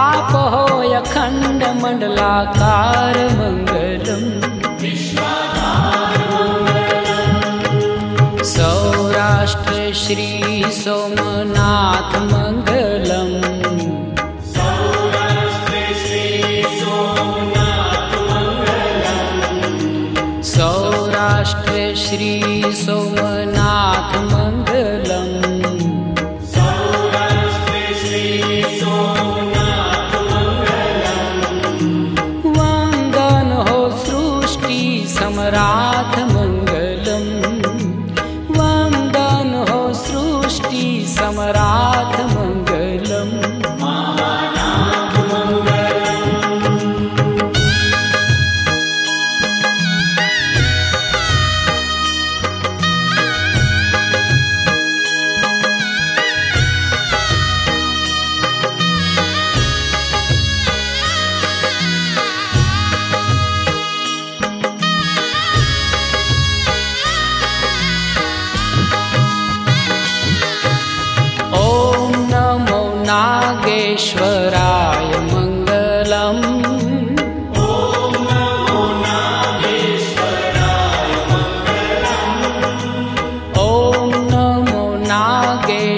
आपहो यखण्डमण्डलाकारमङ्गलम् सौराष्ट्र श्री सोमनाथ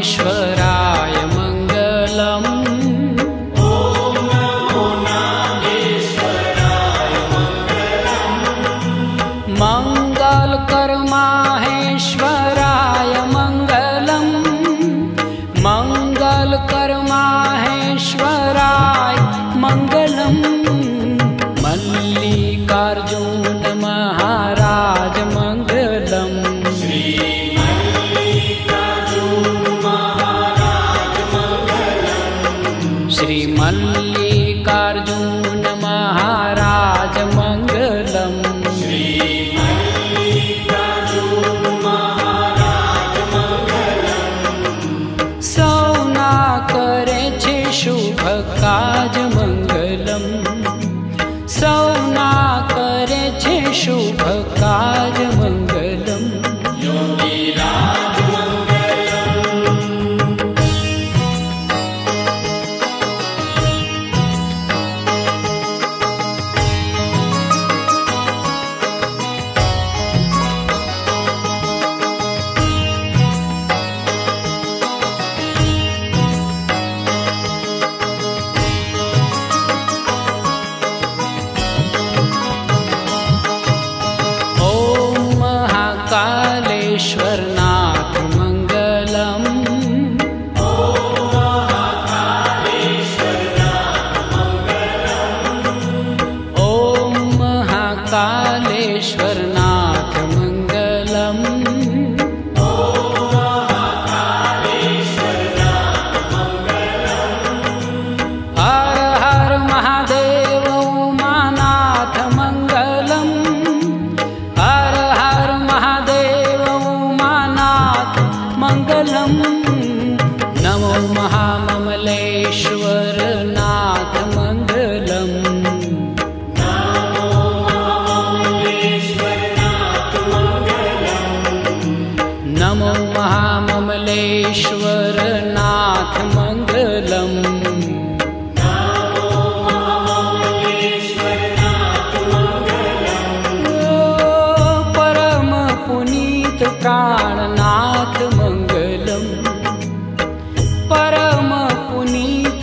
नागेश्वराय जमङ्गलम् सनाकरे च शुभकाजमङ्गल महाकालेश्वरनाथ मङ्गलम् हर हर महादेव उमानाथ मङ्गलम् हर हर महादेव उमानाथ मङ्गलम् नमो महाममलेश्वर प्राणनाथ मङ्गलम् परम पुनीत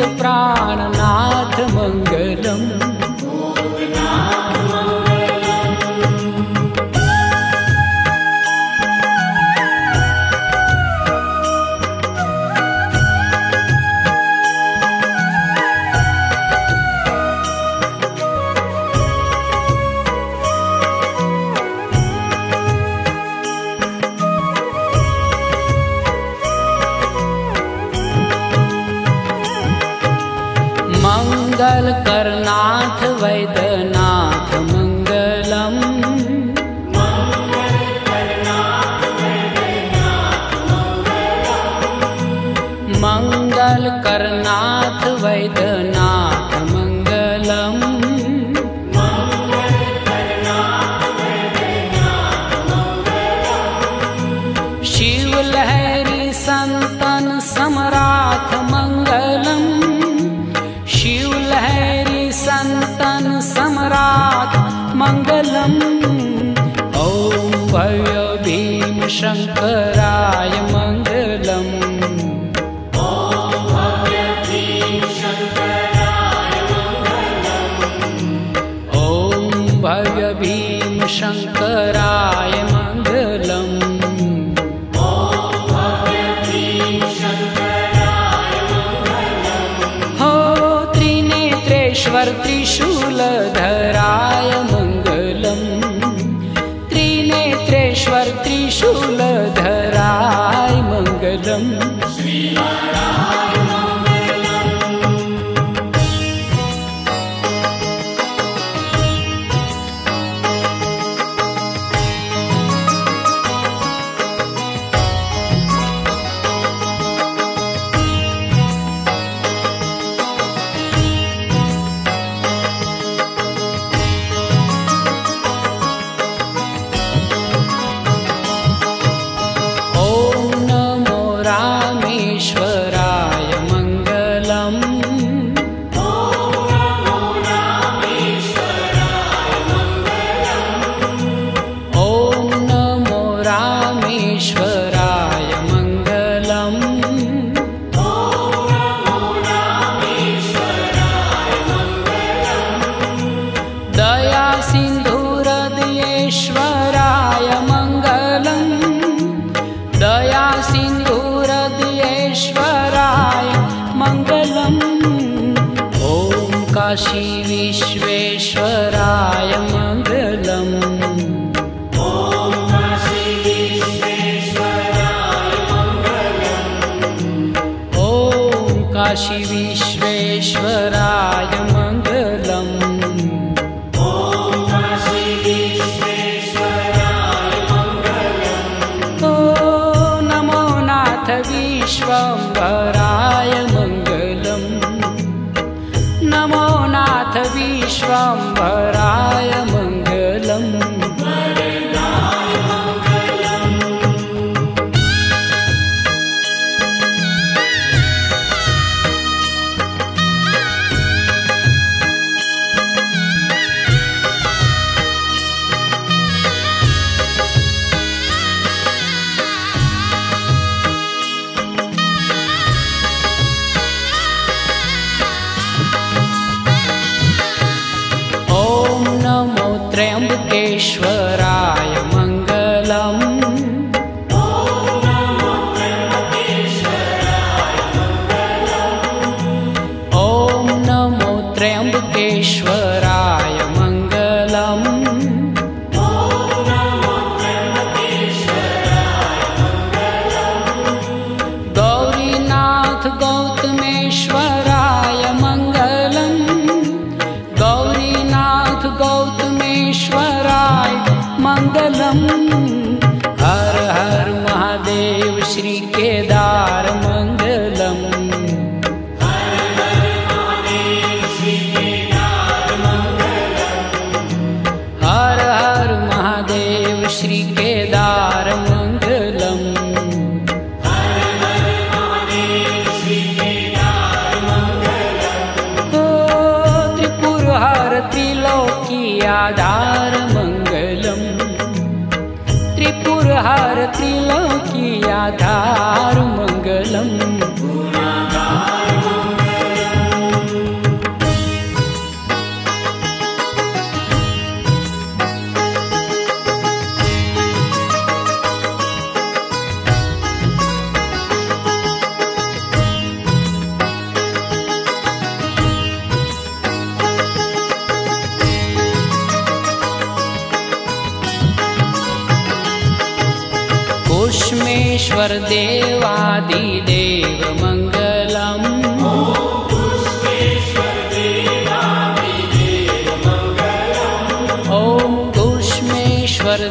मङ्गलकरनाथ वैद्यनाथ मङ्गलम्। शिवलहरी सन्तन सम्राट मङ्गलम्। शिवलहरी सन्तन सम्राट मङ्गलम्। ॐ भव्य भीम शङ्कराय मङ्गलम् हो त्रिनेत्रेश्वर त्रिशूलधराय मङ्गलम्। त्रिनेत्रेश्वर त्रिशूलधराय मङ्गलम् काशी विश्वेश्वराय मङ्गलम्। ॐ काशी विश्वेश्वराय मङ्गलम्। ओ नमो नाथ विश्वम्भराय त्र्यम्बकेश्वराय मङ्गलम्। गौरीनाथ गौतमेश्वराय मङ्गलम्। गौरीनाथ गौतमेश्वराय मङ्गलम् आधार मङ्गलम् त्रिलोकी आधार मङ्गलम्। कुष्मेश्वर देवादिदेव मङ्गलम्। ॐ कुष्मेश्वर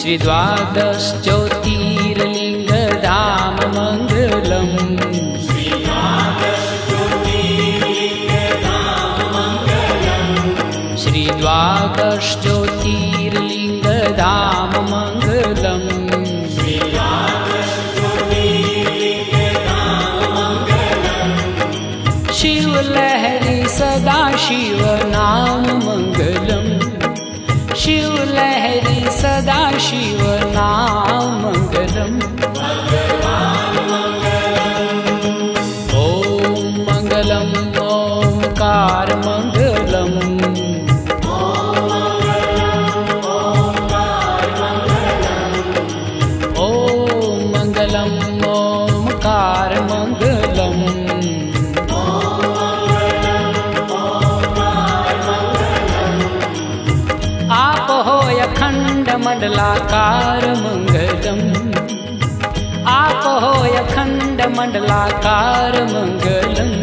श्री द्वादश ज्योतिर्लिङ्गधाम मङ्गलम् श्री द्वादश ज्योतिर्लिङ्गधाम मङ्गलम् शिवलहरि सदा शिव शिवलहरि मण्डलाकार मङ्गलम् आपहो अखण्ड मण्डलाकार मङ्गलम्